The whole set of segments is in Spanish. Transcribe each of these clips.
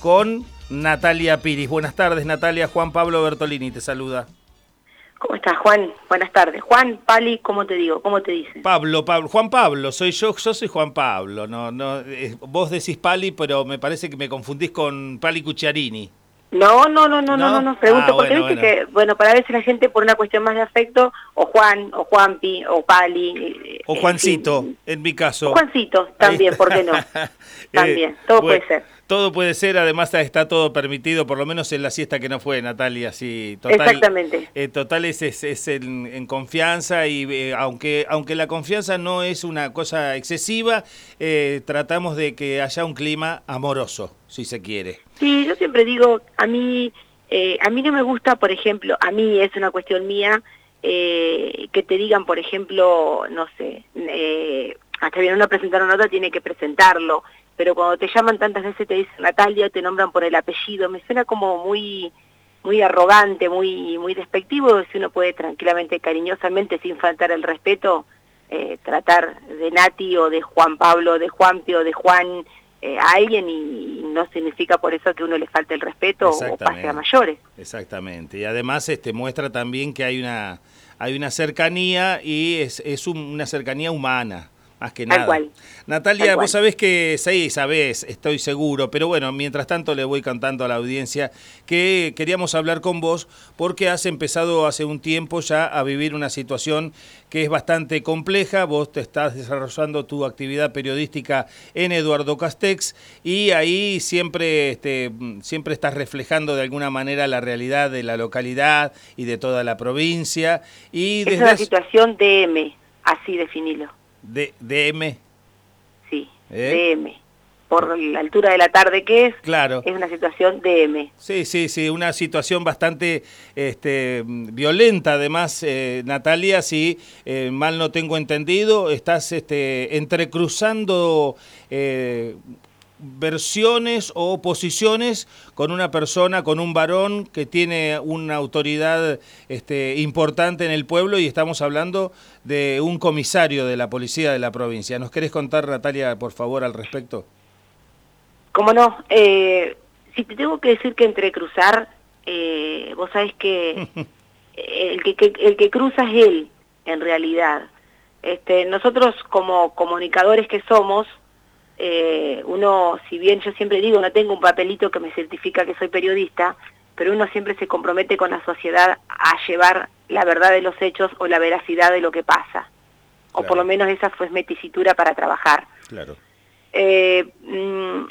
con Natalia Piris. Buenas tardes, Natalia. Juan Pablo Bertolini te saluda. ¿Cómo estás, Juan? Buenas tardes. Juan, Pali, ¿cómo te digo? ¿Cómo te dicen? Pablo, Pablo, Juan Pablo, soy yo, yo soy Juan Pablo. No, no, eh, vos decís Pali, pero me parece que me confundís con Pali Cucciarini. No, no, no, no, no, no, no. Pregunto ah, porque bueno, viste que, bueno, para veces la gente por una cuestión más de afecto, o Juan, o Juanpi, o Pali. Eh, o Juancito, en mi caso. Juancito, también, ¿por qué no? también, todo puede ser. Todo puede ser, además está todo permitido, por lo menos en la siesta que no fue, Natalia, sí. Total, Exactamente. Eh, total es, es, en, confianza y eh, aunque, aunque la confianza no es una cosa excesiva, eh, tratamos de que haya un clima amoroso, si se quiere. Sí, yo siempre digo, a mí, a mí no me gusta, por ejemplo, a mí es una cuestión mía, que te digan, por ejemplo, no sé, hasta viene uno a presentar una nota, tiene que presentarlo pero cuando te llaman tantas veces te dicen Natalia, te nombran por el apellido, me suena como muy muy arrogante, muy muy despectivo, si uno puede tranquilamente, cariñosamente, sin faltar el respeto, eh, tratar de Nati o de Juan Pablo, de Juanpi o de Juan eh, a alguien y, no significa por eso que uno le falte el respeto o pase a mayores. Exactamente, y además este muestra también que hay una hay una cercanía y es, es una cercanía humana más que nada. Natalia, vos sabés que, sí, sabés, estoy seguro, pero bueno, mientras tanto le voy cantando a la audiencia que queríamos hablar con vos porque has empezado hace un tiempo ya a vivir una situación que es bastante compleja, vos te estás desarrollando tu actividad periodística en Eduardo Castex y ahí siempre, este, siempre estás reflejando de alguna manera la realidad de la localidad y de toda la provincia. Y es una situación DM, así definilo. DM. Sí, ¿Eh? DM. Por la altura de la tarde que es, claro. es una situación DM. Sí, sí, sí, una situación bastante este, violenta además, eh, Natalia, si eh, mal no tengo entendido, estás este, entrecruzando versiones o posiciones con una persona, con un varón que tiene una autoridad este, importante en el pueblo y estamos hablando de un comisario de la policía de la provincia. ¿Nos querés contar, Natalia, por favor, al respecto? Cómo no. Eh, si te tengo que decir que entre cruzar, eh, vos sabés que el que, el que cruza es él, en realidad. Este, nosotros como comunicadores que somos, eh, uno, si bien yo siempre digo, no tengo un papelito que me certifica que soy periodista, pero uno siempre se compromete con la sociedad a llevar la verdad de los hechos o la veracidad de lo que pasa. O por lo menos esa fue mi tesitura para trabajar. Claro. Eh, mm,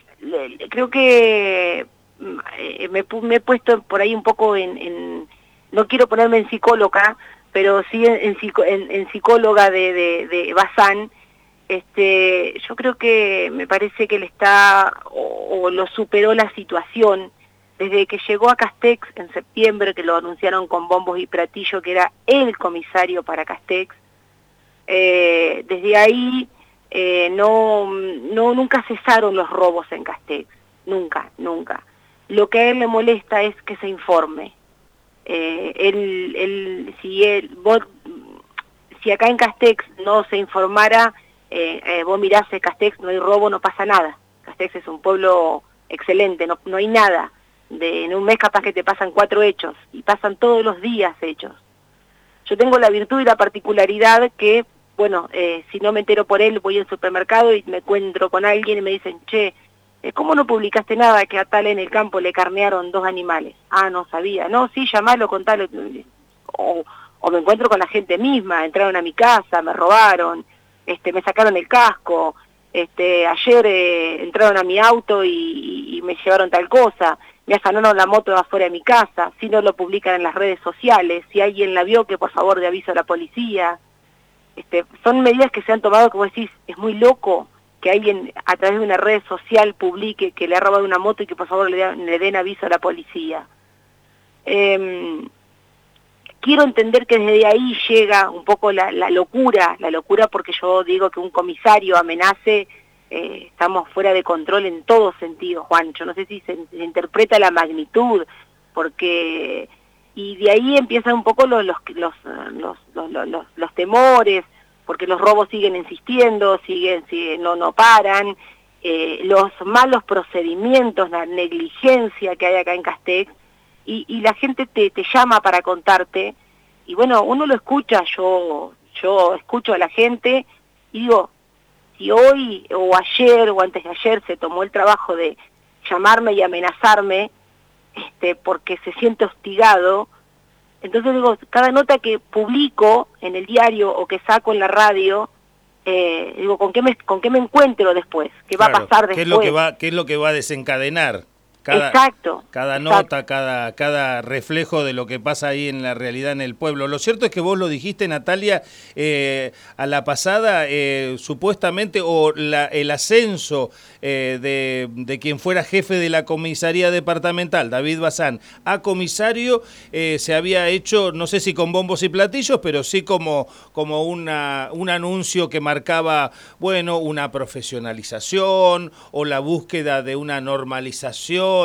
creo que mm, eh, me, he puesto por ahí un poco en, no quiero ponerme en psicóloga, pero sí en, en, psicóloga de, de, de Bazán, este, yo creo que me parece que él está o, lo superó la situación desde que llegó a Castex en septiembre, que lo anunciaron con bombos y platillo, que era el comisario para Castex. Eh, desde ahí eh, no, no, nunca cesaron los robos en Castex, nunca, nunca. Lo que a él le molesta es que se informe. Eh, él, él, si, él, si acá en Castex no se informara, eh, eh, vos mirás Castex, no hay robo, no pasa nada. Castex es un pueblo excelente, no, no hay nada. De, en un mes capaz que te pasan cuatro hechos y pasan todos los días hechos. Yo tengo la virtud y la particularidad que, bueno, eh, si no me entero por él, voy al supermercado y me encuentro con alguien y me dicen, che, eh, ¿cómo no publicaste nada que a tal en el campo le carnearon dos animales? Ah, no sabía. No, sí, llamalo, contalo. O, o me encuentro con la gente misma, entraron a mi casa, me robaron, este, me sacaron el casco, este, ayer eh, entraron a mi auto y, me llevaron tal cosa, me afanaron la moto afuera de mi casa, si no lo publican en las redes sociales, si alguien la vio que por favor de aviso a la policía. Este, son medidas que se han tomado, como decís, es muy loco que alguien a través de una red social publique que le ha robado una moto y que por favor le, den aviso a la policía. Eh, quiero entender que desde ahí llega un poco la, locura, la locura porque yo digo que un comisario amenace, eh, estamos fuera de control en todo sentido, Juancho, no sé si se, interpreta la magnitud, porque... Y de ahí empiezan un poco los, los, los, los, los temores, porque los robos siguen insistiendo, siguen, siguen no, no paran, eh, los malos procedimientos, la negligencia que hay acá en Castex, y, la gente te, te, llama para contarte, y bueno, uno lo escucha, yo, yo escucho a la gente, y digo, si hoy o ayer o antes de ayer se tomó el trabajo de llamarme y amenazarme, este, porque se siente hostigado, entonces digo, cada nota que publico en el diario o que saco en la radio, eh, digo, ¿con qué, me, ¿con qué me encuentro después? ¿Qué va a pasar después? ¿qué es, lo que va, ¿Qué es lo que va a desencadenar? Cada, exacto. Cada nota, Cada, cada reflejo de lo que pasa ahí en la realidad en el pueblo. Lo cierto es que vos lo dijiste, Natalia, eh, a la pasada, eh, supuestamente, o la, el ascenso eh, de, de, quien fuera jefe de la comisaría departamental, David Bazán, a comisario, se había hecho, no sé si con bombos y platillos, pero sí como, como una, un anuncio que marcaba, bueno, una profesionalización o la búsqueda de una normalización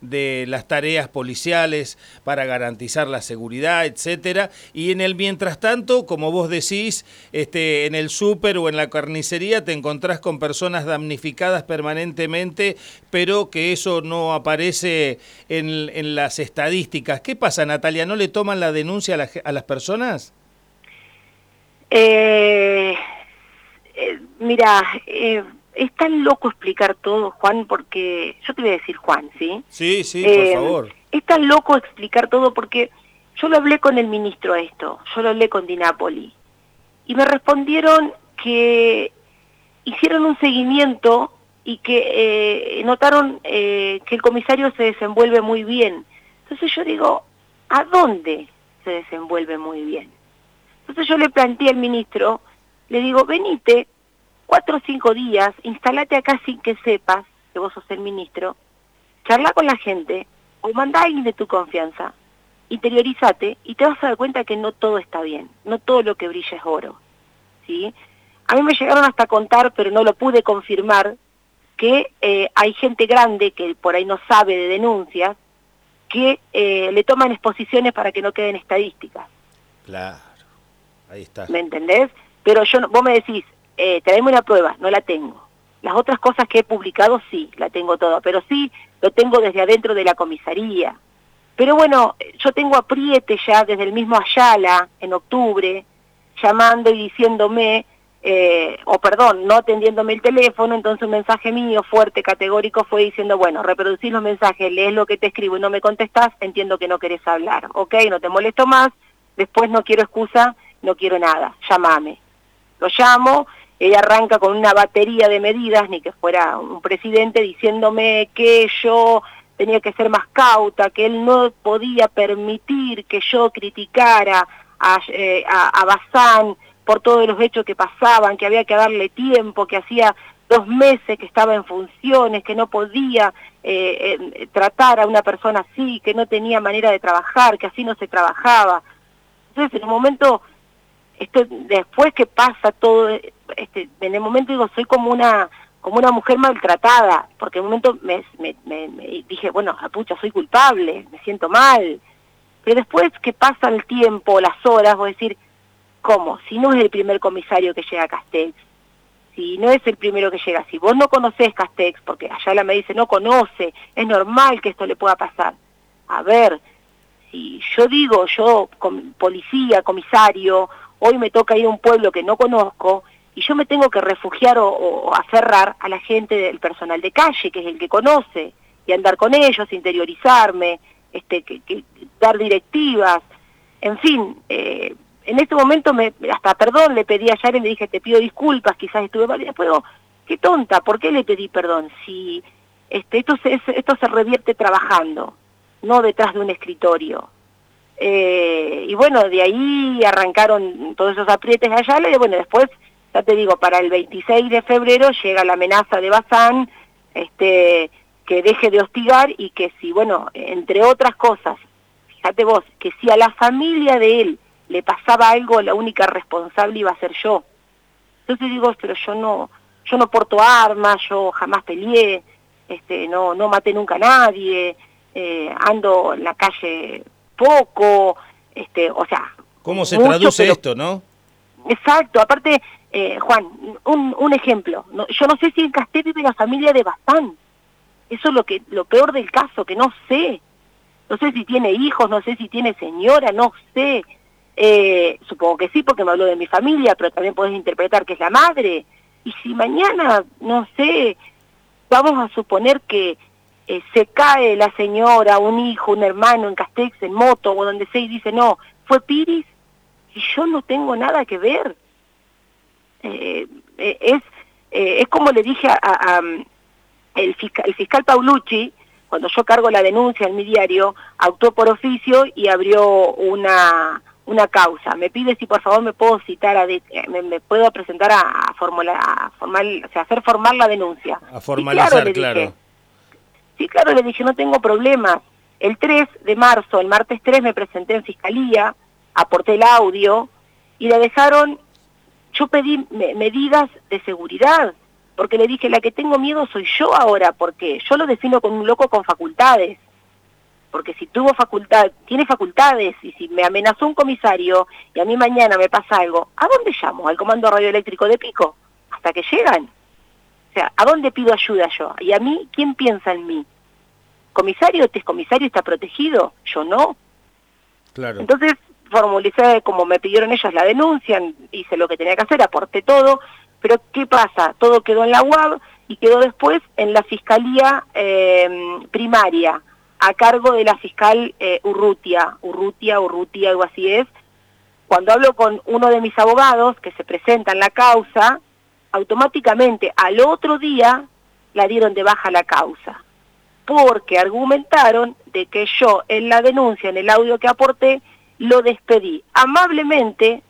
de las tareas policiales para garantizar la seguridad, etcétera. Y en el mientras tanto, como vos decís, este, en el súper o en la carnicería te encontrás con personas damnificadas permanentemente, pero que eso no aparece en, las estadísticas. ¿Qué pasa, Natalia? ¿No le toman la denuncia a, las personas? Eh, eh, mira, eh, es tan loco explicar todo, Juan, porque yo te voy a decir Juan, ¿sí? Sí, sí, por eh, favor. Es tan loco explicar todo porque yo lo hablé con el ministro esto, yo lo hablé con Dinapoli, y me respondieron que hicieron un seguimiento y que eh, notaron eh, que el comisario se desenvuelve muy bien. Entonces yo digo, ¿a dónde se desenvuelve muy bien? Entonces yo le planteé al ministro, le digo, venite, cuatro o cinco días, instalate acá sin que sepas que vos sos el ministro, charla con la gente o manda a alguien de tu confianza, interiorízate y te vas a dar cuenta que no todo está bien, no todo lo que brilla es oro. ¿sí? A mí me llegaron hasta contar, pero no lo pude confirmar, que eh, hay gente grande que por ahí no sabe de denuncias, que eh, le toman exposiciones para que no queden estadísticas. Claro, ahí está. ¿Me entendés? Pero yo, vos me decís, eh, traeme una prueba, no la tengo. Las otras cosas que he publicado sí, la tengo toda, pero sí lo tengo desde adentro de la comisaría. Pero bueno, yo tengo apriete ya desde el mismo Ayala, en octubre, llamando y diciéndome, eh, o perdón, no atendiéndome el teléfono, entonces un mensaje mío fuerte, categórico, fue diciendo, bueno, reproducís los mensajes, lees lo que te escribo y no me contestás, entiendo que no querés hablar, ok, no te molesto más, después no quiero excusa, no quiero nada, llámame. Lo llamo, ella arranca con una batería de medidas, ni que fuera un presidente, diciéndome que yo tenía que ser más cauta, que él no podía permitir que yo criticara a, eh, Bazán por todos los hechos que pasaban, que había que darle tiempo, que hacía dos meses que estaba en funciones, que no podía eh, tratar a una persona así, que no tenía manera de trabajar, que así no se trabajaba. Entonces, en un momento, esto, después que pasa todo este, en el momento digo, soy como una como una mujer maltratada, porque en un momento me, dije, bueno, pucha, soy culpable, me siento mal. Pero después que pasa el tiempo, las horas, voy a decir, ¿cómo? Si no es el primer comisario que llega a Castex, si no es el primero que llega, si vos no conocés Castex, porque allá la me dice, no conoce, es normal que esto le pueda pasar. A ver, si yo digo, yo, policía, comisario, hoy me toca ir a un pueblo que no conozco, y yo me tengo que refugiar o, aferrar a la gente del personal de calle, que es el que conoce, y andar con ellos, interiorizarme, este, que, dar directivas, en fin, eh, en este momento me, hasta perdón le pedí ayer y le dije, te pido disculpas, quizás estuve mal, y después digo, qué tonta, ¿por qué le pedí perdón? Si este, esto, se, esto se revierte trabajando, no detrás de un escritorio. Eh, y bueno, de ahí arrancaron todos esos aprietes allá, y bueno, después ya te digo, para el 26 de febrero llega la amenaza de Bazán, este, que deje de hostigar y que si, bueno, entre otras cosas, fíjate vos, que si a la familia de él le pasaba algo, la única responsable iba a ser yo. Entonces digo, pero yo no, yo no porto armas, yo jamás peleé, este, no, no maté nunca a nadie, eh, ando en la calle poco, este, o sea... ¿Cómo se traduce esto, no? Exacto, aparte eh, Juan, un, un ejemplo. yo no sé si en Castel vive la familia de Bastán. Eso es lo, que, lo peor del caso, que no sé. No sé si tiene hijos, no sé si tiene señora, no sé. Eh, supongo que sí, porque me habló de mi familia, pero también puedes interpretar que es la madre. Y si mañana, no sé, vamos a suponer que eh, se cae la señora, un hijo, un hermano en Castex, en moto o donde sea y dice, no, fue Piris y yo no tengo nada que ver. Eh, eh, es, es como le dije a, el, fiscal, el fiscal Paulucci, cuando yo cargo la denuncia en mi diario, actuó por oficio y abrió una, una causa. Me pide si por favor me puedo citar, a me, puedo presentar a, formular, a o sea, hacer formar la denuncia. A formalizar, claro. Sí, claro, le dije, no tengo problema. El 3 de marzo, el martes 3, me presenté en fiscalía, aporté el audio y le dejaron, yo pedí medidas de seguridad, porque le dije, la que tengo miedo soy yo ahora, porque yo lo defino como un loco con facultades. Porque si tuvo facultad, tiene facultades, y si me amenazó un comisario y a mí mañana me pasa algo, ¿a dónde llamo? ¿Al comando radioeléctrico de pico? Hasta que llegan. O sea, ¿a dónde pido ayuda yo? Y a mí, ¿quién piensa en mí? ¿Comisario? ¿Este comisario está protegido? Yo no. Claro. Entonces, formulicé como me pidieron ellos la denuncia, hice lo que tenía que hacer, aporté todo, pero ¿qué pasa? Todo quedó en la UAB y quedó después en la Fiscalía eh, Primaria, a cargo de la fiscal eh, Urrutia, Urrutia, Urrutia, algo así es. Cuando hablo con uno de mis abogados que se presenta en la causa, automáticamente al otro día la dieron de baja la causa, porque argumentaron de que yo en la denuncia, en el audio que aporté, lo despedí amablemente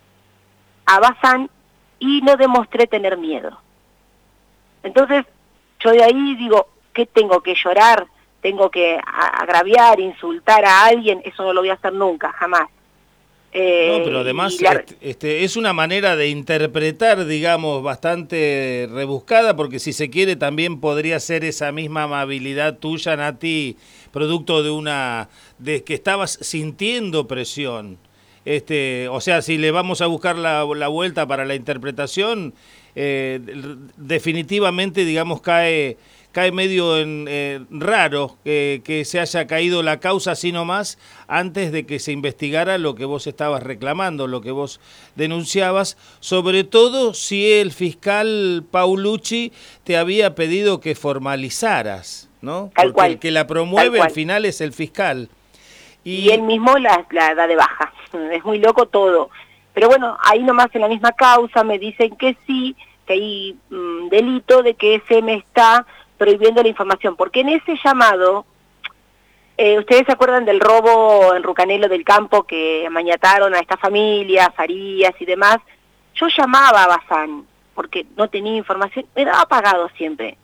a Bazán y no demostré tener miedo. Entonces, yo de ahí digo, ¿qué tengo que llorar? ¿Tengo que agraviar, insultar a alguien? Eso no lo voy a hacer nunca, jamás no, eh, pero además este, es una manera de interpretar, digamos, bastante rebuscada, porque si se quiere también podría ser esa misma amabilidad tuya, Nati, producto de una, de que estabas sintiendo presión. Este, o sea, si le vamos a buscar la, la vuelta para la interpretación, eh, definitivamente, digamos, cae cae medio en, eh, raro que se haya caído la causa así nomás antes de que se investigara lo que vos estabas reclamando, lo que vos denunciabas, sobre todo si el fiscal Paulucci te había pedido que formalizaras, ¿no? Porque el que la promueve al final es el fiscal. Y, él mismo la, la da de baja. Es muy loco todo. Pero bueno, ahí nomás en la misma causa me dicen que sí, que hay mm, delito de que se me está prohibiendo la información, porque en ese llamado, eh, ustedes se acuerdan del robo en Rucanelo del campo que amañataron a esta familia, Farías y demás, yo llamaba a Bazán, porque no tenía información, me daba pagado siempre.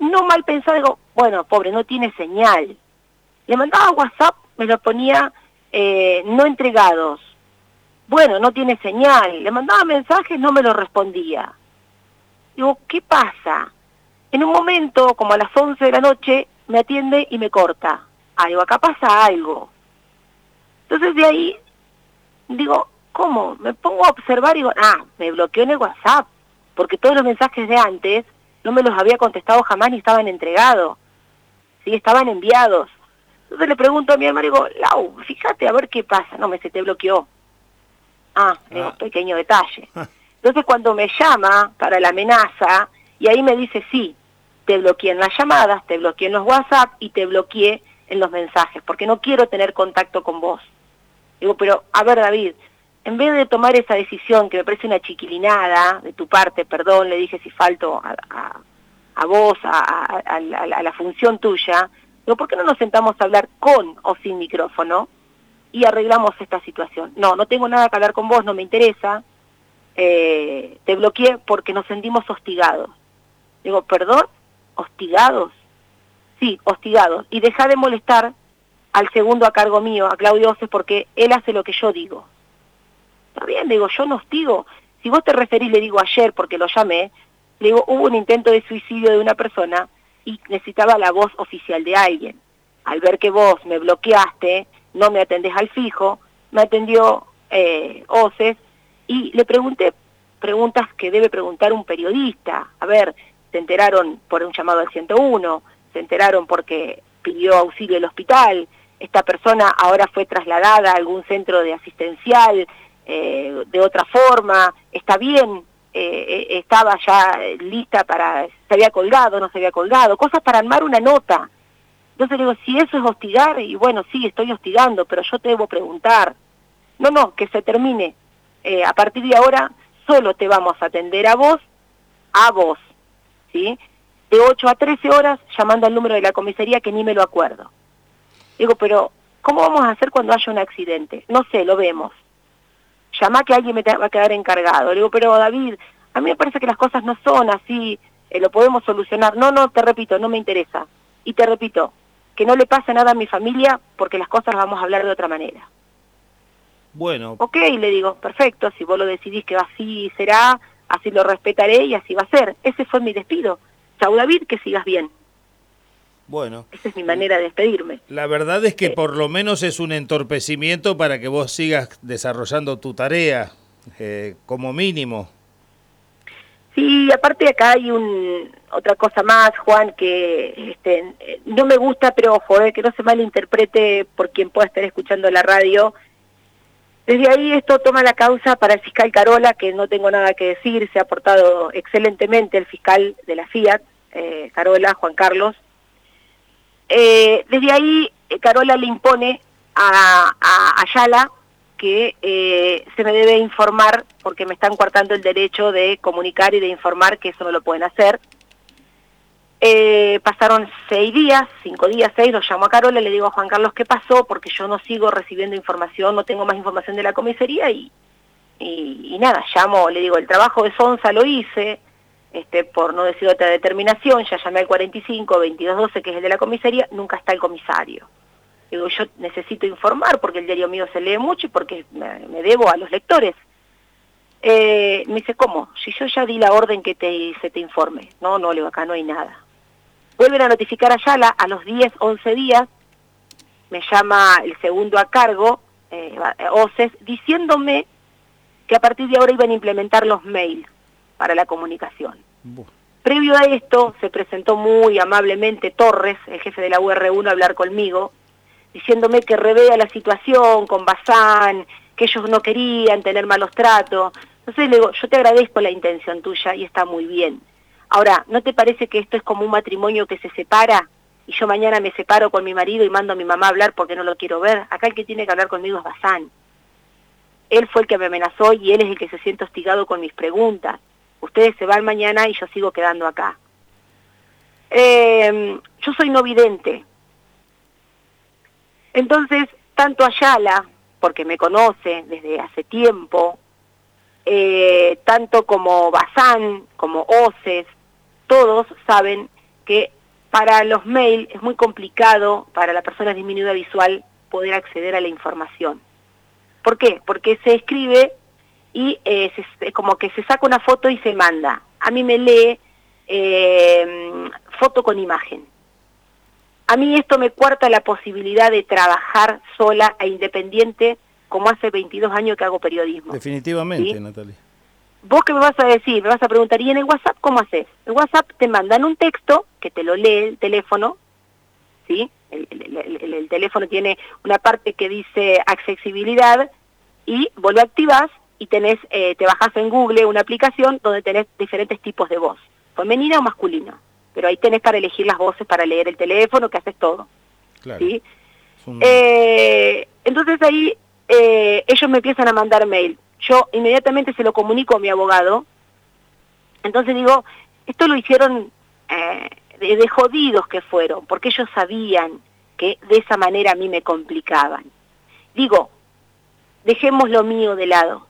No mal pensado, digo, bueno, pobre, no tiene señal. Le mandaba WhatsApp, me lo ponía eh, no entregados. Bueno, no tiene señal. Le mandaba mensajes, no me lo respondía. Digo, ¿qué pasa? En un momento, como a las 11 de la noche, me atiende y me corta. Algo, acá pasa algo. Entonces de ahí, digo, ¿cómo? Me pongo a observar y digo, ah, me bloqueó en el WhatsApp, porque todos los mensajes de antes no me los había contestado jamás ni estaban entregados. Sí, estaban enviados. Entonces le pregunto a mi hermano, digo, Lau, fíjate a ver qué pasa. No, me se te bloqueó. Ah, digo, ah. pequeño detalle. Entonces cuando me llama para la amenaza, y ahí me dice, sí, te bloqueé en las llamadas, te bloqueé en los WhatsApp y te bloqueé en los mensajes, porque no quiero tener contacto con vos. Digo, pero a ver David, en vez de tomar esa decisión que me parece una chiquilinada de tu parte, perdón, le dije si falto a, a, vos, a, la función tuya, digo, ¿por qué no nos sentamos a hablar con o sin micrófono y arreglamos esta situación? No, no tengo nada que hablar con vos, no me interesa, eh, te bloqueé porque nos sentimos hostigados. Digo, perdón, hostigados. Sí, hostigados. Y deja de molestar al segundo a cargo mío, a Claudio Oces, porque él hace lo que yo digo. Está bien, digo, yo no hostigo. Si vos te referís, le digo ayer, porque lo llamé, le digo, hubo un intento de suicidio de una persona y necesitaba la voz oficial de alguien. Al ver que vos me bloqueaste, no me atendés al fijo, me atendió eh, Oces y le pregunté preguntas que debe preguntar un periodista. A ver, se enteraron por un llamado al 101, se enteraron porque pidió auxilio el hospital, esta persona ahora fue trasladada a algún centro de asistencial eh, de otra forma, está bien, eh, eh, estaba ya lista para, se había colgado, no se había colgado, cosas para armar una nota. Entonces digo, si eso es hostigar, y bueno, sí, estoy hostigando, pero yo te debo preguntar. No, no, que se termine. a partir de ahora solo te vamos a atender a vos, a vos, ¿sí? De 8 a 13 horas llamando al número de la comisaría que ni me lo acuerdo. Digo, pero ¿cómo vamos a hacer cuando haya un accidente? No sé, lo vemos. Llama que alguien me va a quedar encargado. Le digo, pero David, a mí me parece que las cosas no son así, eh, lo podemos solucionar. No, no, te repito, no me interesa. Y te repito, que no le pase nada a mi familia porque las cosas las vamos a hablar de otra manera. Bueno. Ok, le digo, perfecto, si vos lo decidís que así será, así lo respetaré y así va a ser. Ese fue mi despido. Chau David, que sigas bien. Bueno. Esa es mi manera de despedirme. La verdad es que por lo menos es un entorpecimiento para que vos sigas desarrollando tu tarea, eh, como mínimo. Sí, aparte acá hay un, otra cosa más, Juan, que este, no me gusta, pero ojo, eh, que no se malinterprete por quien pueda estar escuchando la radio. Desde ahí esto toma la causa para el fiscal Carola, que no tengo nada que decir, se ha portado excelentemente el fiscal de la FIAT, eh, Carola, Juan Carlos, eh, desde ahí, eh, Carola le impone a, Ayala que se me debe informar porque me están coartando el derecho de comunicar y de informar que eso no lo pueden hacer. Pasaron seis días, cinco días, seis, lo llamo a Carola, le digo a Juan Carlos qué pasó, porque yo no sigo recibiendo información, no tengo más información de la comisaría y, nada, llamo, le digo, el trabajo de Sonsa lo hice, este, por no decir otra determinación, ya llamé al 45, 2212, que es el de la comisaría, nunca está el comisario. Digo, yo necesito informar porque el diario mío se lee mucho y porque me, debo a los lectores. Eh, me dice, ¿cómo? Si yo ya di la orden que te, se te informe. No, no, le acá no hay nada. Vuelven a notificar a Yala a los 10, 11 días, me llama el segundo a cargo, eh, OCES, diciéndome que a partir de ahora iban a implementar los mails para la comunicación. Previo a esto, se presentó muy amablemente Torres, el jefe de la UR1, a hablar conmigo, diciéndome que revea la situación con Bazán, que ellos no querían tener malos tratos. Entonces le digo, yo te agradezco la intención tuya y está muy bien. Ahora, ¿no te parece que esto es como un matrimonio que se separa y yo mañana me separo con mi marido y mando a mi mamá a hablar porque no lo quiero ver? Acá el que tiene que hablar conmigo es Bazán. Él fue el que me amenazó y él es el que se siente hostigado con mis preguntas ustedes se van mañana y yo sigo quedando acá. Em, yo soy no vidente. Entonces, tanto Ayala, porque me conoce desde hace tiempo, eh, tanto como Bazán, como Oces, todos saben que para los mails es muy complicado para la persona disminuida visual poder acceder a la información. ¿Por qué? Porque se escribe y eh, como que se saca una foto y se manda. A mí me lee eh, foto con imagen. A mí esto me cuarta la posibilidad de trabajar sola e independiente como hace 22 años que hago periodismo. Definitivamente, Natalia. Vos qué me vas a decir, me vas a preguntar, ¿y en el WhatsApp cómo haces? En WhatsApp te mandan un texto que te lo lee el teléfono, ¿sí? El, el teléfono tiene una parte que dice accesibilidad y vos lo activás y tenés, eh, te bajas en Google una aplicación donde tenés diferentes tipos de voz, femenina o masculina. Pero ahí tenés para elegir las voces, para leer el teléfono, que haces todo. ¿sí? Eh, entonces ahí eh, ellos me empiezan a mandar mail. Yo inmediatamente se lo comunico a mi abogado. Entonces digo, esto lo hicieron de, de jodidos que fueron, porque ellos sabían que de esa manera a mí me complicaban. Digo, dejemos lo mío de lado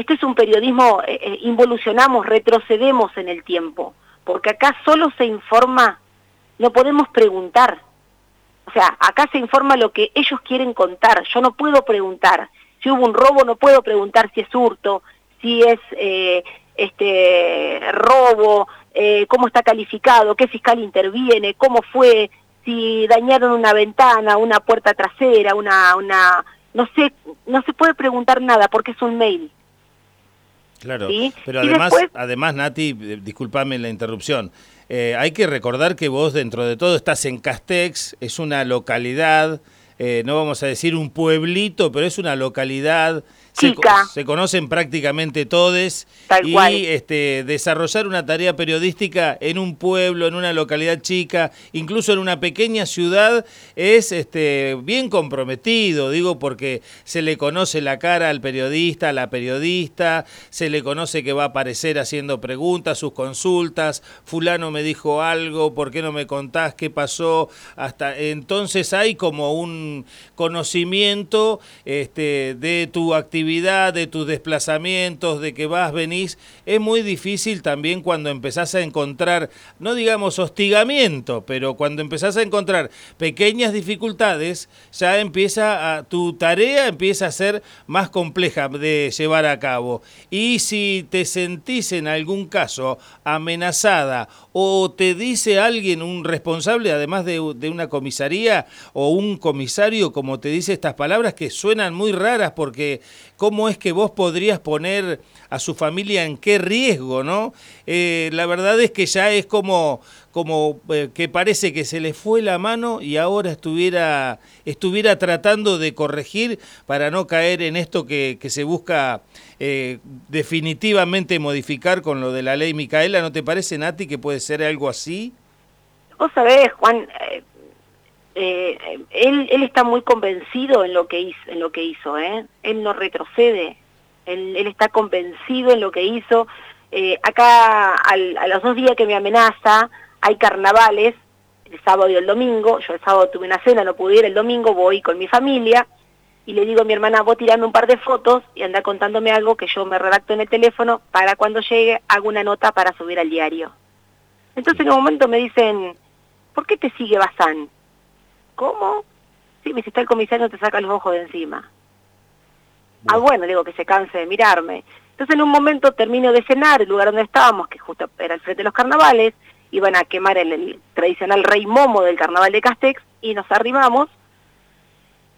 esto es un periodismo, eh, eh, involucionamos, retrocedemos en el tiempo, porque acá solo se informa, no podemos preguntar. O sea, acá se informa lo que ellos quieren contar, yo no puedo preguntar. Si hubo un robo no puedo preguntar si es hurto, si es eh, este robo, cómo está calificado, qué fiscal interviene, cómo fue, si dañaron una ventana, una puerta trasera, una, una, no sé, no se puede preguntar nada porque es un mail. Claro, pero además, además, Nati, eh, discúlpame la interrupción, eh, hay que recordar que vos dentro de todo estás en Castex, es una localidad, eh, no vamos a decir un pueblito, pero es una localidad se, conocen prácticamente todos y este desarrollar una tarea periodística en un pueblo, en una localidad chica, incluso en una pequeña ciudad es este bien comprometido, digo porque se le conoce la cara al periodista, a la periodista, se le conoce que va a aparecer haciendo preguntas, sus consultas, fulano me dijo algo, ¿por qué no me contás qué pasó? Hasta entonces hay como un conocimiento este de tu actividad de tus desplazamientos, de que vas, venís, es muy difícil también cuando empezás a encontrar, no digamos hostigamiento, pero cuando empezás a encontrar pequeñas dificultades, ya empieza a, tu tarea empieza a ser más compleja de llevar a cabo. Y si te sentís en algún caso amenazada o te dice alguien, un responsable, además de, de una comisaría o un comisario, como te dice estas palabras que suenan muy raras porque cómo es que vos podrías poner a su familia en qué riesgo, ¿no? Eh, la verdad es que ya es como, como eh, que parece que se le fue la mano y ahora estuviera, estuviera tratando de corregir para no caer en esto que, se busca eh, definitivamente modificar con lo de la ley Micaela. ¿No te parece, Nati, que puede ser algo así? Vos sabés, Juan, él, él está muy convencido en lo que hizo, en lo que hizo ¿eh? él no retrocede, él, está convencido en lo que hizo. Eh, acá a los dos días que me amenaza hay carnavales, el sábado y el domingo, yo el sábado tuve una cena, no pude ir, el domingo voy con mi familia y le digo a mi hermana, vos tirame un par de fotos y anda contándome algo que yo me redacto en el teléfono para cuando llegue hago una nota para subir al diario. Entonces en un momento me dicen, ¿por qué te sigue Bazán? ¿Cómo? Sí, me dice, está el comisario, te saca los ojos de encima. Ah, bueno, digo que se canse de mirarme. Entonces en un momento termino de cenar, el lugar donde estábamos, que justo era el frente de los carnavales, iban a quemar el, tradicional rey momo del carnaval de Castex, y nos arribamos,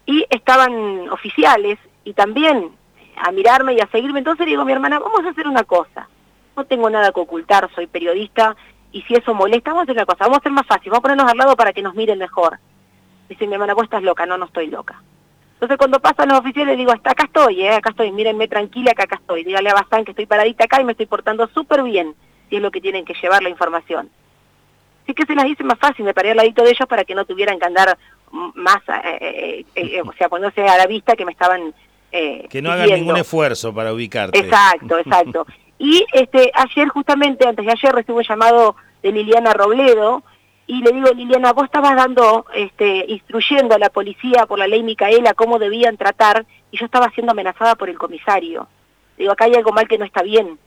y estaban oficiales, y también a mirarme y a seguirme. Entonces digo, mi hermana, vamos a hacer una cosa. No tengo nada que ocultar, soy periodista, y si eso molesta, vamos a hacer una cosa, vamos a hacer más fácil, vamos a ponernos al lado para que nos miren mejor. Dice mi hermana, vos estás loca, no, no estoy loca. Entonces cuando pasan los oficiales digo, hasta acá estoy, eh, acá estoy, mírenme tranquila que acá estoy. Dígale a Bastán que estoy paradita acá y me estoy portando súper bien, si es lo que tienen que llevar la información. Así que se las hice más fácil, me paré al ladito de ellos para que no tuvieran que andar más, eh, eh, o sea, poniéndose a la vista que me estaban Que no hagan ningún esfuerzo para ubicarte. Exacto, exacto. y este ayer, justamente, antes de ayer, recibo un llamado de Liliana Robledo, y le digo, Liliana, vos estabas dando, este, instruyendo a la policía por la ley Micaela cómo debían tratar, y yo estaba siendo amenazada por el comisario. Digo, acá hay algo mal que no está bien.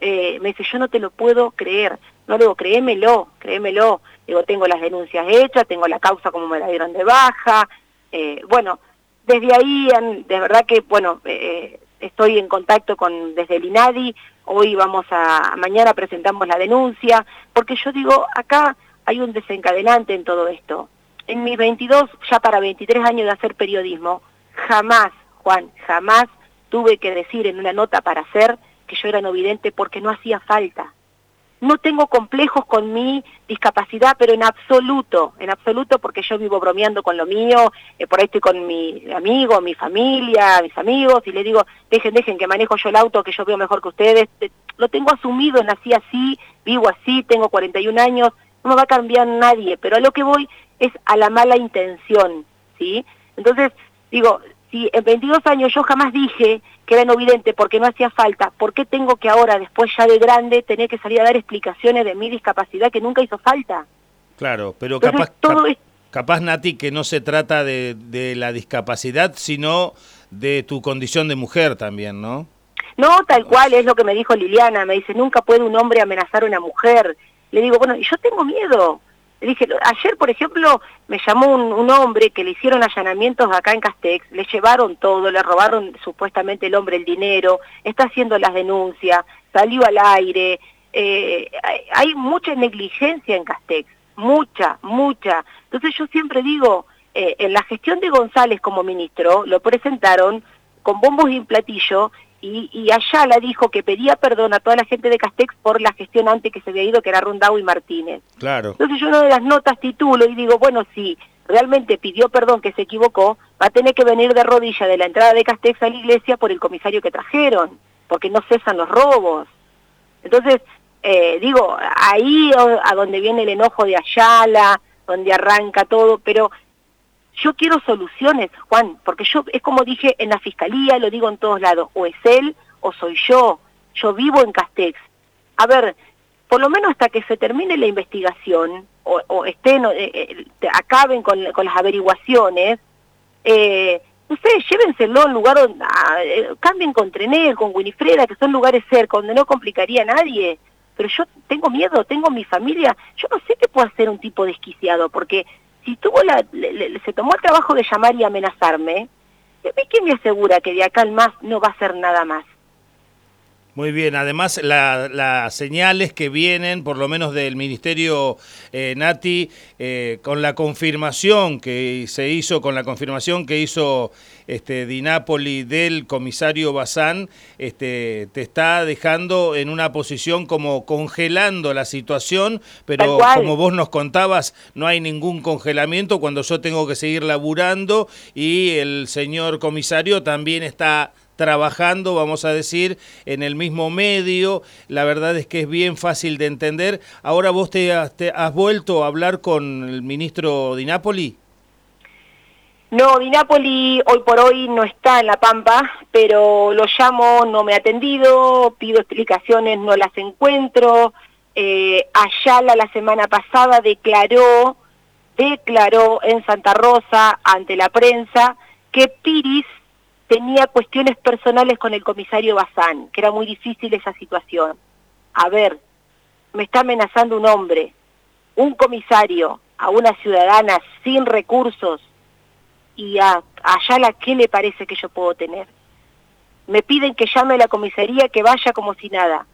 Eh, me dice, yo no te lo puedo creer. No, le digo, créemelo, créemelo. Digo, tengo las denuncias hechas, tengo la causa como me la dieron de baja. Eh, bueno, desde ahí, de verdad que, bueno, eh, estoy en contacto con desde el INADI, hoy vamos a, mañana presentamos la denuncia, porque yo digo, acá hay un desencadenante en todo esto. En mis 22, ya para 23 años de hacer periodismo, jamás, Juan, jamás tuve que decir en una nota para hacer que yo era no vidente porque no hacía falta. No tengo complejos con mi discapacidad, pero en absoluto, en absoluto porque yo vivo bromeando con lo mío, eh, por ahí estoy con mi amigo, mi familia, mis amigos, y le digo, dejen, dejen que manejo yo el auto, que yo veo mejor que ustedes. Lo tengo asumido, nací así, vivo así, tengo 41 años, no me va a cambiar nadie, pero a lo que voy es a la mala intención, ¿sí? Entonces, digo, si en 22 años yo jamás dije que era no vidente porque no hacía falta, ¿por qué tengo que ahora, después ya de grande, tener que salir a dar explicaciones de mi discapacidad que nunca hizo falta? Claro, pero capaz, todo capaz, Nati, que no se trata de, de la discapacidad, sino de tu condición de mujer también, ¿no? No, tal cual, es lo que me dijo Liliana, me dice, nunca puede un hombre amenazar a una mujer, le digo, bueno, yo tengo miedo. Le dije, ayer, por ejemplo, me llamó un, hombre que le hicieron allanamientos acá en Castex, le llevaron todo, le robaron supuestamente el hombre el dinero, está haciendo las denuncias, salió al aire. Eh, hay, mucha negligencia en Castex, mucha, mucha. Entonces yo siempre digo, eh, en la gestión de González como ministro, lo presentaron con bombos y un platillo, y, y Ayala dijo que pedía perdón a toda la gente de Castex por la gestión antes que se había ido, que era Rundau y Martínez. Claro. Entonces yo una de las notas titulo y digo, bueno, si realmente pidió perdón que se equivocó, va a tener que venir de rodilla de la entrada de Castex a la iglesia por el comisario que trajeron, porque no cesan los robos. Entonces, eh, digo, ahí a donde viene el enojo de Ayala, donde arranca todo, pero yo quiero soluciones, Juan, porque yo, es como dije en la fiscalía, lo digo en todos lados, o es él o soy yo, yo vivo en Castex. A ver, por lo menos hasta que se termine la investigación, o, estén, eh, eh, acaben con, las averiguaciones, eh, ustedes llévenselo a un lugar, donde, cambien con Trenel, con Winifreda, que son lugares cerca, donde no complicaría a nadie. Pero yo tengo miedo, tengo mi familia, yo no sé qué puede hacer un tipo desquiciado, porque si tuvo la, se tomó el trabajo de llamar y amenazarme, ¿qué me asegura que de acá al más no va a ser nada más? Muy bien, además las señales que vienen, por lo menos del Ministerio eh, Nati, eh, con la confirmación que se hizo, con la confirmación que hizo este, Dinápoli del comisario Bazán, este, te está dejando en una posición como congelando la situación, pero como vos nos contabas, no hay ningún congelamiento cuando yo tengo que seguir laburando y el señor comisario también está trabajando, vamos a decir, en el mismo medio. La verdad es que es bien fácil de entender. Ahora vos te has, vuelto a hablar con el ministro Di Napoli. No, Di Napoli hoy por hoy no está en La Pampa, pero lo llamo, no me ha atendido, pido explicaciones, no las encuentro. Eh, Ayala la semana pasada declaró, declaró en Santa Rosa ante la prensa que Piris tenía cuestiones personales con el comisario Bazán, que era muy difícil esa situación. A ver, me está amenazando un hombre, un comisario, a una ciudadana sin recursos, y a, Ayala, ¿qué le parece que yo puedo tener? Me piden que llame a la comisaría, que vaya como si nada.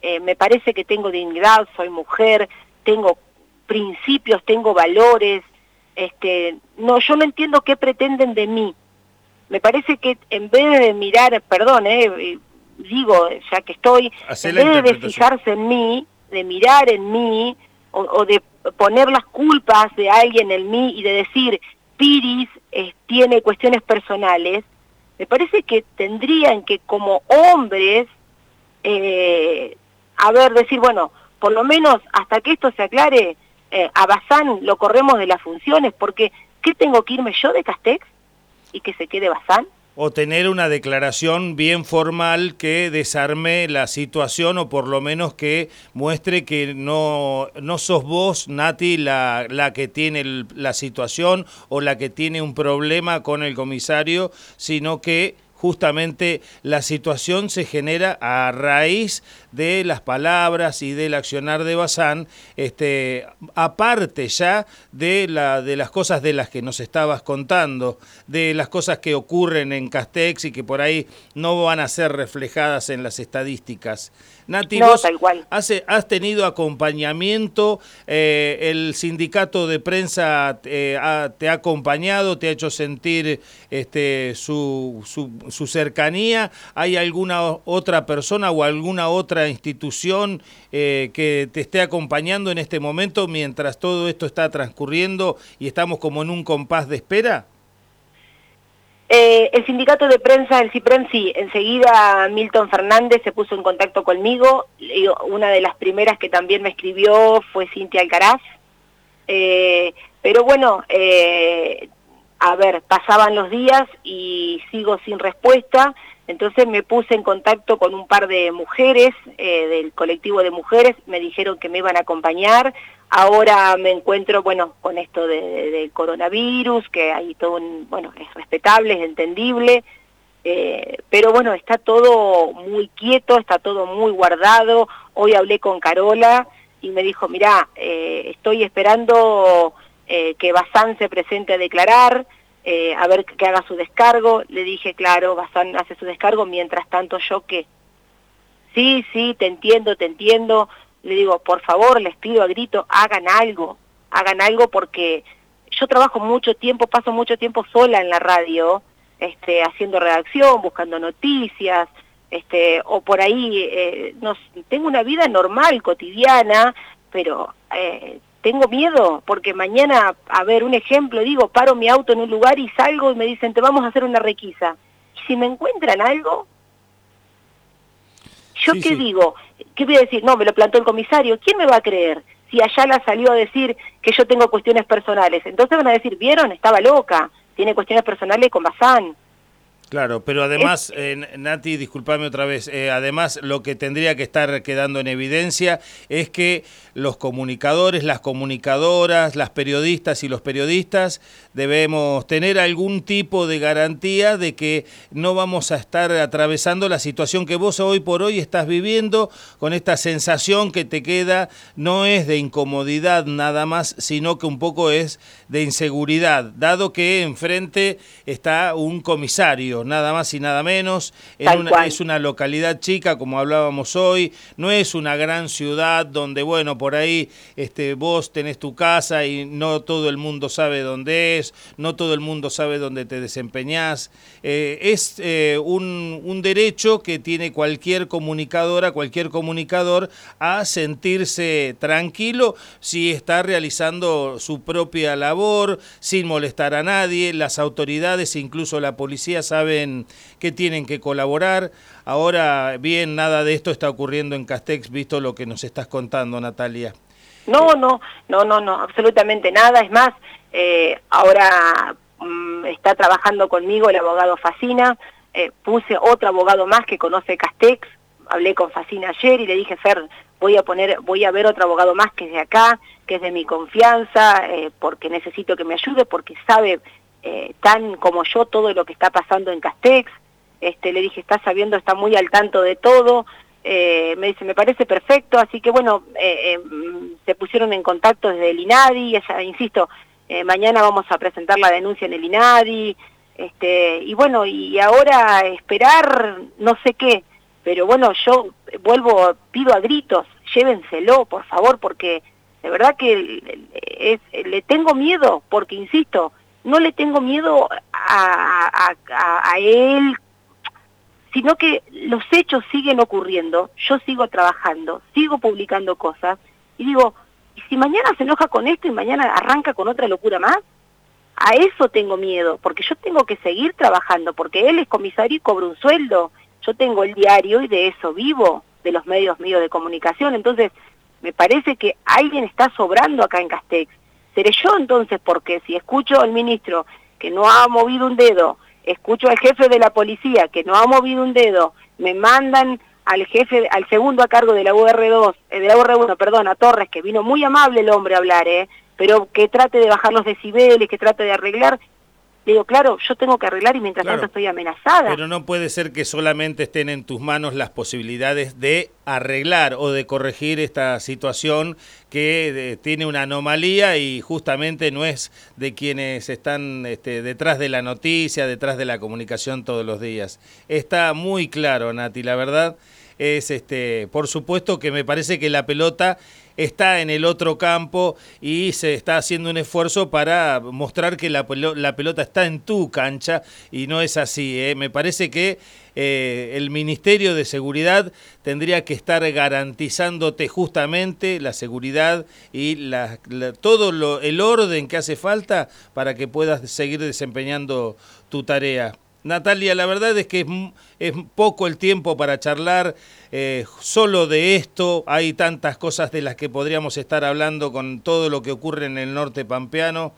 Eh, me parece que tengo dignidad, soy mujer, tengo principios, tengo valores. Este, no, yo no entiendo qué pretenden de mí me parece que en vez de mirar, perdón, eh, digo, ya que estoy, en vez de fijarse en mí, de mirar en mí, o, de poner las culpas de alguien en mí y de decir, Piris eh, tiene cuestiones personales, me parece que tendrían que como hombres, eh, a ver, decir, bueno, por lo menos hasta que esto se aclare, a Bazán lo corremos de las funciones, porque ¿qué tengo que irme yo de Castex? Y que se quede? O tener una declaración bien formal que desarme la situación o por lo menos que muestre que no, no sos vos, Nati, la, la que tiene la situación o la que tiene un problema con el comisario, sino que justamente la situación se genera a raíz de las palabras y del accionar de Bazán, este, aparte ya de, la, de las cosas de las que nos estabas contando, de las cosas que ocurren en Castex y que por ahí no van a ser reflejadas en las estadísticas. Nati, vos Has, tenido acompañamiento, eh, el sindicato de prensa eh, te ha acompañado, te ha hecho sentir este, su, su, cercanía. ¿Hay alguna otra persona o alguna otra institución eh, que te esté acompañando en este momento mientras todo esto está transcurriendo y estamos como en un compás de espera? Eh, el sindicato de prensa, el CIPREM, sí, enseguida Milton Fernández se puso en contacto conmigo, una de las primeras que también me escribió fue Cintia Alcaraz, eh, pero bueno, eh, a ver, pasaban los días y sigo sin respuesta, entonces me puse en contacto con un par de mujeres del colectivo de mujeres, me dijeron que me iban a acompañar, Ahora me encuentro, bueno, con esto del coronavirus, que hay todo bueno, es respetable, es entendible, eh, pero bueno, está todo muy quieto, está todo muy guardado. Hoy hablé con Carola y me dijo, mira, eh, estoy esperando eh, que Bazán se presente a declarar, a ver que haga su descargo. Le dije, claro, Bazán hace su descargo, mientras tanto yo qué. Sí, sí, te entiendo, te entiendo, le digo, por favor, les pido a grito, hagan algo, hagan algo porque yo trabajo mucho tiempo, paso mucho tiempo sola en la radio, este, haciendo redacción, buscando noticias, este, o por ahí, eh, no, tengo una vida normal, cotidiana, pero eh, tengo miedo porque mañana, a ver, un ejemplo, digo, paro mi auto en un lugar y salgo y me dicen, te vamos a hacer una requisa. Y si me encuentran algo, ¿yo qué digo? ¿Qué voy a decir? No, me lo plantó el comisario. ¿Quién me va a creer? Si Ayala salió a decir que yo tengo cuestiones personales. Entonces van a decir, ¿vieron? Estaba loca. Tiene cuestiones personales con Bazán. Claro, pero además, eh, Nati, discúlpame otra vez, eh, además lo que tendría que estar quedando en evidencia es que los comunicadores, las comunicadoras, las periodistas y los periodistas debemos tener algún tipo de garantía de que no vamos a estar atravesando la situación que vos hoy por hoy estás viviendo con esta sensación que te queda, no es de incomodidad nada más, sino que un poco es de inseguridad, dado que enfrente está un comisario, nada más y nada menos, es una localidad chica, como hablábamos hoy, no es una gran ciudad donde, bueno, por ahí este, vos tenés tu casa y no todo el mundo sabe dónde es, no todo el mundo sabe dónde te desempeñás. Eh, es eh, un, un derecho que tiene cualquier comunicadora, cualquier comunicador, a sentirse tranquilo si está realizando su propia labor, sin molestar a nadie. Las autoridades, incluso la policía, que tienen que colaborar. Ahora, bien, nada de esto está ocurriendo en Castex, visto lo que nos estás contando, Natalia. No, no, no, no, no, absolutamente nada. Es más, eh, ahora mm, está trabajando conmigo el abogado Facina, eh, puse otro abogado más que conoce Castex, hablé con Facina ayer y le dije, Fer, voy a poner, voy a ver otro abogado más que es de acá, que es de mi confianza, eh, porque necesito que me ayude, porque sabe tan como yo todo lo que está pasando en Castex. Este, le dije, está sabiendo, está muy al tanto de todo, eh, me dice, me parece perfecto, así que bueno, eh, eh, se pusieron en contacto desde el INADI, insisto, mañana vamos a presentar la denuncia en el INADI, este, y bueno, y ahora esperar no sé qué, pero bueno, yo vuelvo, pido a gritos, llévenselo, por favor, porque de verdad que le tengo miedo, porque insisto, no le tengo miedo a, él sino que los hechos siguen ocurriendo, yo sigo trabajando, sigo publicando cosas, y digo, ¿y si mañana se enoja con esto y mañana arranca con otra locura más? A eso tengo miedo, porque yo tengo que seguir trabajando, porque él es comisario y cobra un sueldo, yo tengo el diario y de eso vivo, de los medios míos de comunicación, entonces me parece que alguien está sobrando acá en Castex. Seré yo entonces, porque si escucho al ministro que no ha movido un dedo, escucho al jefe de la policía que no ha movido un dedo, me mandan al jefe, al segundo a cargo de la UR2, eh, de la UR1, perdón, a Torres, que vino muy amable el hombre a hablar, eh, pero que trate de bajar los decibeles, que trate de arreglar, le digo, claro, yo tengo que arreglar y mientras tanto estoy amenazada. Pero no puede ser que solamente estén en tus manos las posibilidades de arreglar o de corregir esta situación que eh, tiene una anomalía y justamente no es de quienes están este, detrás de la noticia, detrás de la comunicación todos los días. Está muy claro, Nati, la verdad es, este, por supuesto que me parece que la pelota está en el otro campo y se está haciendo un esfuerzo para mostrar que la, pelota está en tu cancha y no es así. ¿eh? Me parece que eh, el Ministerio de Seguridad tendría que estar garantizándote justamente la seguridad y todo lo, el orden que hace falta para que puedas seguir desempeñando tu tarea. Natalia, la verdad es que es, poco el tiempo para charlar eh, solo de esto. Hay tantas cosas de las que podríamos estar hablando con todo lo que ocurre en el norte pampeano.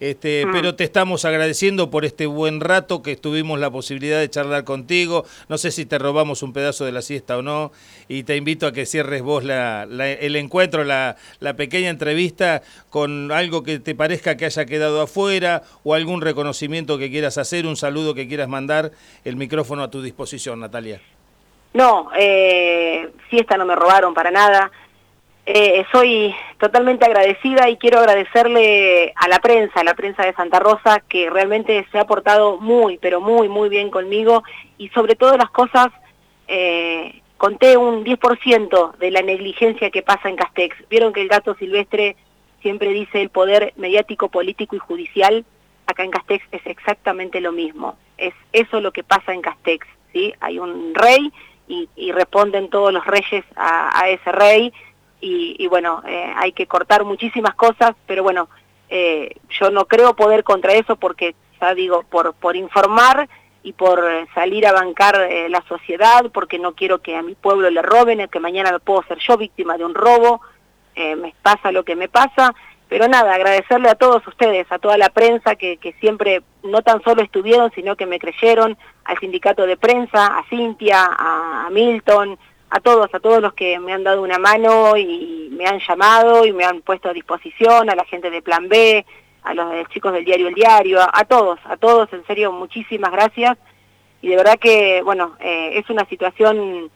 Este, mm. Pero te estamos agradeciendo por este buen rato que tuvimos la posibilidad de charlar contigo. No sé si te robamos un pedazo de la siesta o no. Y te invito a que cierres vos el encuentro, la, pequeña entrevista con algo que te parezca que haya quedado afuera o algún reconocimiento que quieras hacer, un saludo que quieras mandar. El micrófono a tu disposición, Natalia. No, eh, siesta no me robaron para nada. Eh, soy totalmente agradecida y quiero agradecerle a la prensa, a la prensa de Santa Rosa, que realmente se ha portado muy, pero muy, muy bien conmigo y sobre todo las cosas, eh, conté un 10% de la negligencia que pasa en Castex. Vieron que el gato silvestre siempre dice el poder mediático, político y judicial, acá en Castex es exactamente lo mismo. Es eso lo que pasa en Castex, ¿sí? Hay un rey y, responden todos los reyes a, ese rey y, bueno, eh, hay que cortar muchísimas cosas, pero bueno, eh, yo no creo poder contra eso porque, ya digo, por, por informar y por salir a bancar eh, la sociedad, porque no quiero que a mi pueblo le roben, que mañana puedo ser yo víctima de un robo, me pasa lo que me pasa, pero nada, agradecerle a todos ustedes, a toda la prensa que, que, siempre no tan solo estuvieron, sino que me creyeron, al sindicato de prensa, a Cintia, a, Milton, a todos, a todos los que me han dado una mano y me han llamado y me han puesto a disposición, a la gente de Plan B, a los chicos del diario El Diario, a, todos, a todos, en serio, muchísimas gracias. Y de verdad que, bueno, eh, es una situación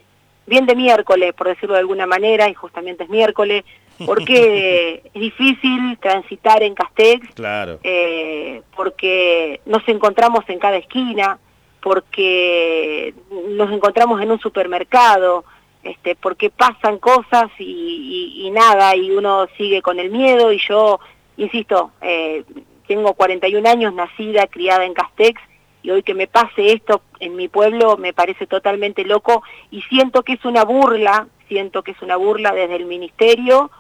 bien de miércoles, por decirlo de alguna manera, y justamente es miércoles, porque es difícil transitar en Castex, claro. Eh, porque nos encontramos en cada esquina, porque nos encontramos en un supermercado, este, porque pasan cosas y, nada, y uno sigue con el miedo, y yo, insisto, eh, tengo 41 años, nacida, criada en Castex, y hoy que me pase esto en mi pueblo me parece totalmente loco, y siento que es una burla, siento que es una burla desde el ministerio,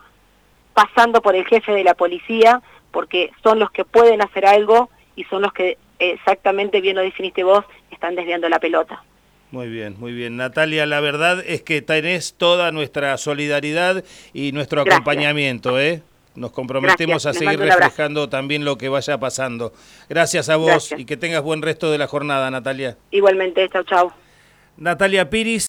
pasando por el jefe de la policía, porque son los que pueden hacer algo y son los que exactamente, bien lo definiste vos, están desviando la pelota. Muy bien, muy bien. Natalia, la verdad es que tenés toda nuestra solidaridad y nuestro acompañamiento, ¿eh? Nos comprometemos a seguir reflejando también lo que vaya pasando. Gracias a vos y que tengas buen resto de la jornada, Natalia. Igualmente, chau, chau. Natalia Piris.